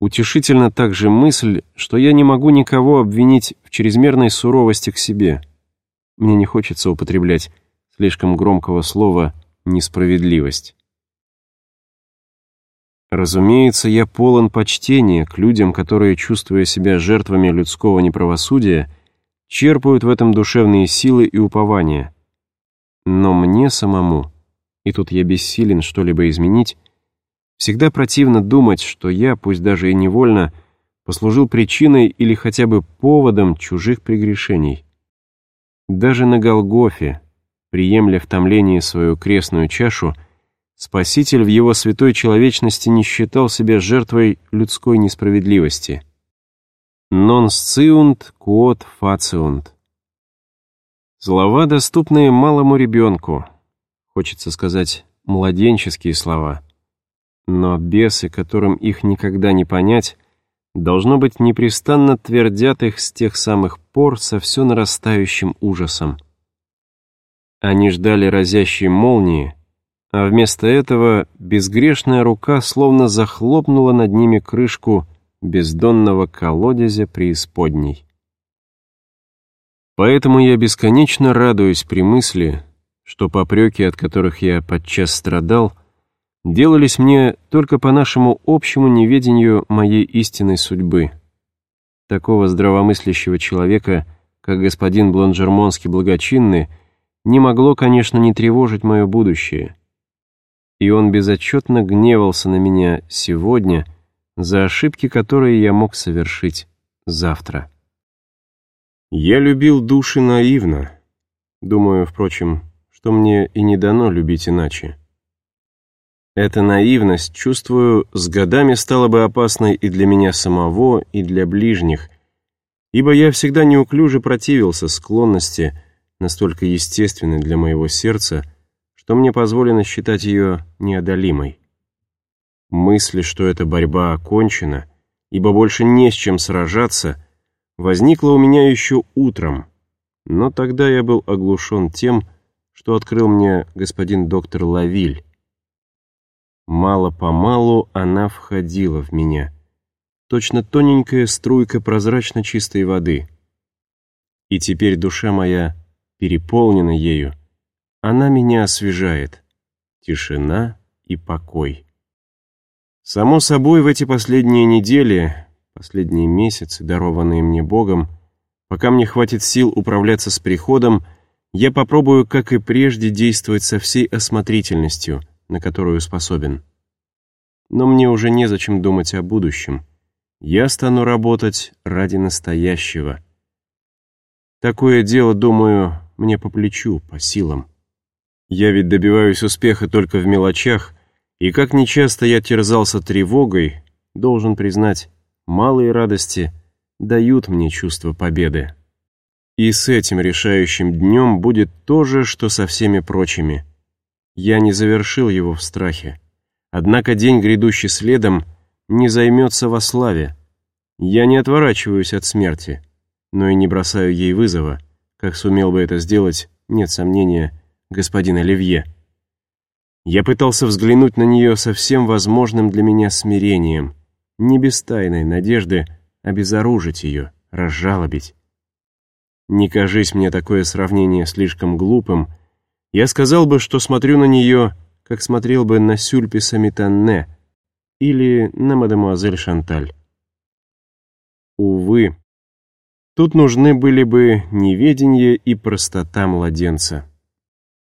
Утешительно также мысль, что я не могу никого обвинить в чрезмерной суровости к себе. Мне не хочется употреблять слишком громкого слова «несправедливость». Разумеется, я полон почтения к людям, которые, чувствуя себя жертвами людского неправосудия, черпают в этом душевные силы и упования. Но мне самому, и тут я бессилен что-либо изменить, всегда противно думать, что я, пусть даже и невольно, послужил причиной или хотя бы поводом чужих прегрешений. Даже на Голгофе, приемля в томлении свою крестную чашу, Спаситель в его святой человечности не считал себя жертвой людской несправедливости. «Non sciunt quod faciunt». Слова, доступные малому ребенку, хочется сказать, младенческие слова. Но бесы, которым их никогда не понять, должно быть, непрестанно твердят их с тех самых пор со все нарастающим ужасом. Они ждали разящей молнии, а вместо этого безгрешная рука словно захлопнула над ними крышку бездонного колодезя преисподней. Поэтому я бесконечно радуюсь при мысли, что попреки, от которых я подчас страдал, делались мне только по нашему общему неведению моей истинной судьбы. Такого здравомыслящего человека, как господин Бланжермонский благочинный, не могло, конечно, не тревожить мое будущее — и он безотчетно гневался на меня сегодня за ошибки, которые я мог совершить завтра. Я любил души наивно. Думаю, впрочем, что мне и не дано любить иначе. Эта наивность, чувствую, с годами стала бы опасной и для меня самого, и для ближних, ибо я всегда неуклюже противился склонности, настолько естественной для моего сердца, что мне позволено считать ее неодолимой. Мысль, что эта борьба окончена, ибо больше не с чем сражаться, возникла у меня еще утром, но тогда я был оглушен тем, что открыл мне господин доктор Лавиль. Мало-помалу она входила в меня, точно тоненькая струйка прозрачно чистой воды. И теперь душа моя переполнена ею, она меня освежает. Тишина и покой. Само собой, в эти последние недели, последние месяцы, дарованные мне Богом, пока мне хватит сил управляться с приходом, я попробую, как и прежде, действовать со всей осмотрительностью, на которую способен. Но мне уже незачем думать о будущем. Я стану работать ради настоящего. Такое дело, думаю, мне по плечу, по силам. Я ведь добиваюсь успеха только в мелочах, и как нечасто я терзался тревогой, должен признать, малые радости дают мне чувство победы. И с этим решающим днем будет то же, что со всеми прочими. Я не завершил его в страхе. Однако день, грядущий следом, не займется во славе. Я не отворачиваюсь от смерти, но и не бросаю ей вызова, как сумел бы это сделать, нет сомнения, господин Оливье. Я пытался взглянуть на нее со всем возможным для меня смирением, не без тайной надежды обезоружить ее, разжалобить. Не кажись мне такое сравнение слишком глупым, я сказал бы, что смотрю на нее, как смотрел бы на Сюльписа Митанне или на мадемуазель Шанталь. Увы, тут нужны были бы неведение и простота младенца.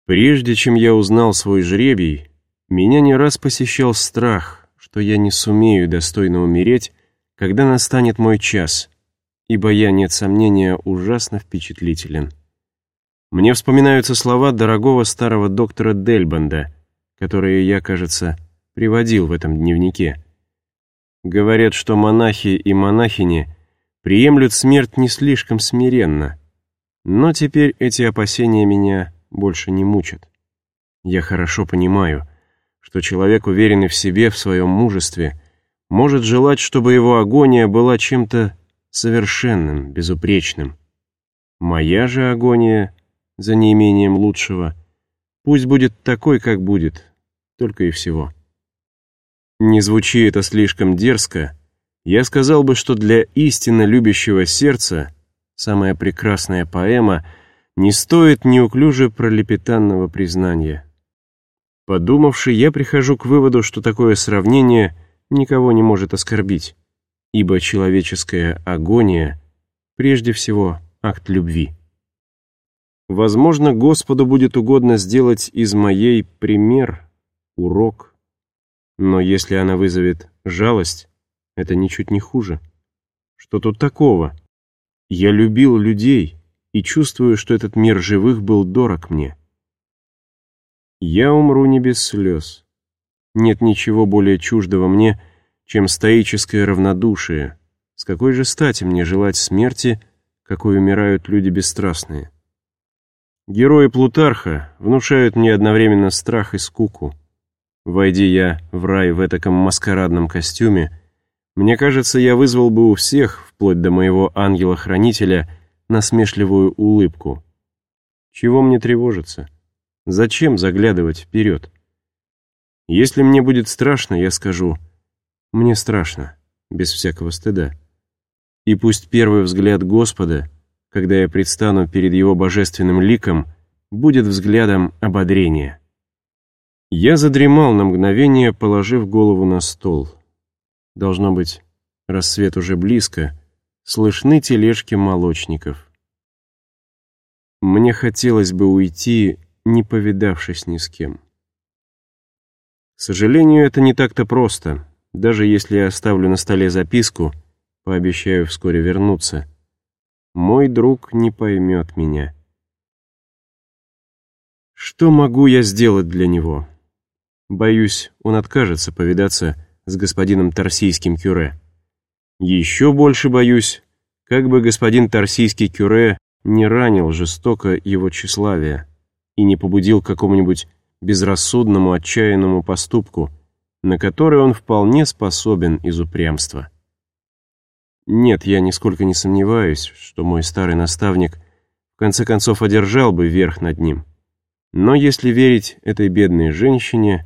Прежде чем я узнал свой жребий, меня не раз посещал страх, что я не сумею достойно умереть, когда настанет мой час, ибо я, нет сомнения, ужасно впечатлителен. Мне вспоминаются слова дорогого старого доктора Дельбанда, которые я, кажется, приводил в этом дневнике. Говорят, что монахи и монахини приемлют смерть не слишком смиренно, но теперь эти опасения меня больше не мучат. Я хорошо понимаю, что человек, уверенный в себе, в своем мужестве, может желать, чтобы его агония была чем-то совершенным, безупречным. Моя же агония, за неимением лучшего, пусть будет такой, как будет, только и всего. Не звучи это слишком дерзко, я сказал бы, что для истинно любящего сердца самая прекрасная поэма не стоит неуклюже пролепетанного признания. Подумавши, я прихожу к выводу, что такое сравнение никого не может оскорбить, ибо человеческая агония прежде всего акт любви. Возможно, Господу будет угодно сделать из моей пример, урок. Но если она вызовет жалость, это ничуть не хуже. Что тут такого? Я любил людей и чувствую, что этот мир живых был дорог мне. Я умру не без слез. Нет ничего более чуждого мне, чем стоическое равнодушие. С какой же стати мне желать смерти, какой умирают люди бесстрастные? Герои Плутарха внушают мне одновременно страх и скуку. Войди я в рай в этаком маскарадном костюме, мне кажется, я вызвал бы у всех, вплоть до моего ангела-хранителя, насмешливую улыбку. Чего мне тревожиться? Зачем заглядывать вперед? Если мне будет страшно, я скажу «мне страшно», без всякого стыда. И пусть первый взгляд Господа, когда я предстану перед Его божественным ликом, будет взглядом ободрения. Я задремал на мгновение, положив голову на стол. Должно быть, рассвет уже близко, слышны тележки молочников. Мне хотелось бы уйти не повидавшись ни с кем. К сожалению, это не так-то просто. Даже если я оставлю на столе записку, пообещаю вскоре вернуться, мой друг не поймет меня. Что могу я сделать для него? Боюсь, он откажется повидаться с господином Тарсийским Кюре. Еще больше боюсь, как бы господин Тарсийский Кюре не ранил жестоко его тщеславие и не побудил к какому-нибудь безрассудному, отчаянному поступку, на который он вполне способен из упрямства. Нет, я нисколько не сомневаюсь, что мой старый наставник в конце концов одержал бы верх над ним. Но если верить этой бедной женщине,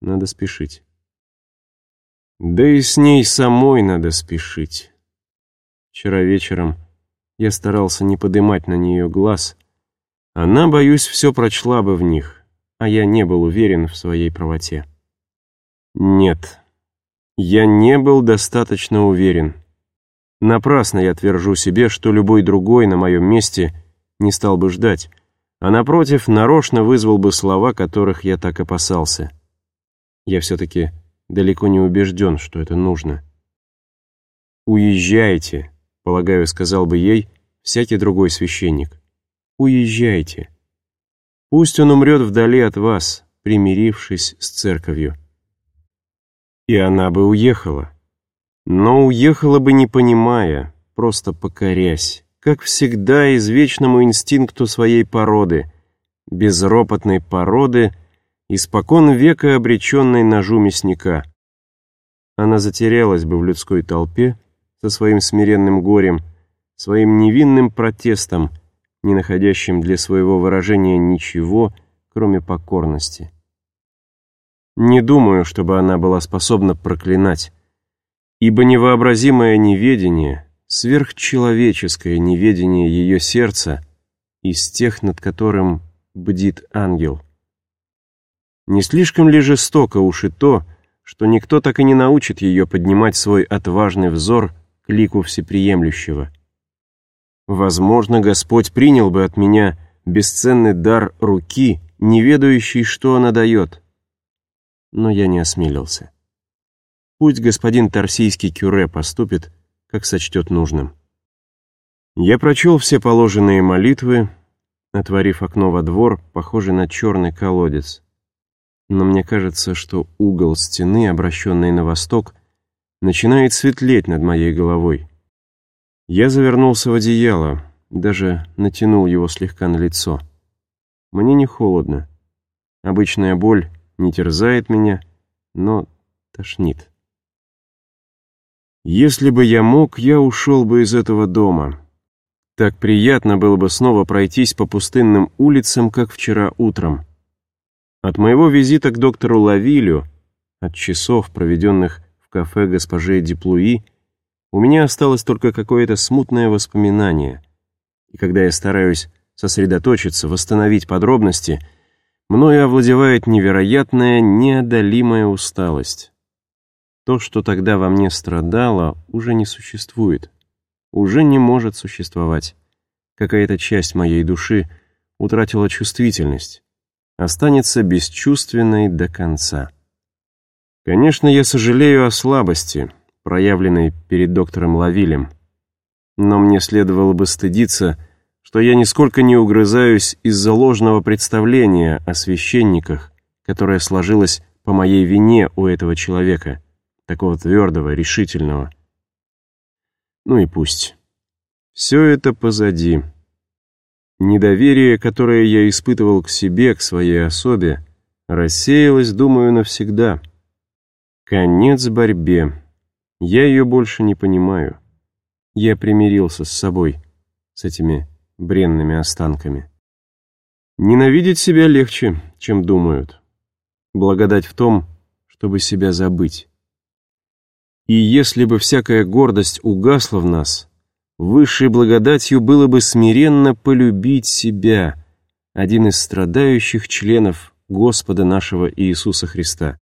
надо спешить. Да и с ней самой надо спешить. Вчера вечером я старался не подымать на нее глаз, она, боюсь, все прочла бы в них, а я не был уверен в своей правоте. Нет, я не был достаточно уверен. Напрасно я твержу себе, что любой другой на моем месте не стал бы ждать, а напротив, нарочно вызвал бы слова, которых я так опасался. Я все-таки далеко не убежден, что это нужно. «Уезжайте», — полагаю, сказал бы ей всякий другой священник. Уезжайте. Пусть он умрет вдали от вас, примирившись с церковью. И она бы уехала. Но уехала бы не понимая, просто покорясь, как всегда извечному инстинкту своей породы, безропотной породы, испокон века обреченной ножу мясника. Она затерялась бы в людской толпе со своим смиренным горем, своим невинным протестом — не находящим для своего выражения ничего, кроме покорности. Не думаю, чтобы она была способна проклинать, ибо невообразимое неведение, сверхчеловеческое неведение ее сердца из тех, над которым бдит ангел. Не слишком ли жестоко уж и то, что никто так и не научит ее поднимать свой отважный взор к лику всеприемлющего? Возможно, Господь принял бы от меня бесценный дар руки, не ведающий, что она дает. Но я не осмелился. Пусть господин Тарсийский Кюре поступит, как сочтет нужным. Я прочел все положенные молитвы, отворив окно во двор, похожий на черный колодец. Но мне кажется, что угол стены, обращенный на восток, начинает светлеть над моей головой. Я завернулся в одеяло, даже натянул его слегка на лицо. Мне не холодно. Обычная боль не терзает меня, но тошнит. Если бы я мог, я ушел бы из этого дома. Так приятно было бы снова пройтись по пустынным улицам, как вчера утром. От моего визита к доктору Лавилю, от часов, проведенных в кафе госпожи Деплуи, у меня осталось только какое-то смутное воспоминание. И когда я стараюсь сосредоточиться, восстановить подробности, мною овладевает невероятная, неодолимая усталость. То, что тогда во мне страдало, уже не существует, уже не может существовать. Какая-то часть моей души утратила чувствительность, останется бесчувственной до конца. Конечно, я сожалею о слабости, проявленной перед доктором Лавилем, но мне следовало бы стыдиться, что я нисколько не угрызаюсь из-за ложного представления о священниках, которое сложилось по моей вине у этого человека, такого твердого, решительного. Ну и пусть. Все это позади. Недоверие, которое я испытывал к себе, к своей особе, рассеялось, думаю, навсегда. Конец борьбе. Я ее больше не понимаю. Я примирился с собой, с этими бренными останками. Ненавидеть себя легче, чем думают. Благодать в том, чтобы себя забыть. И если бы всякая гордость угасла в нас, высшей благодатью было бы смиренно полюбить себя, один из страдающих членов Господа нашего Иисуса Христа.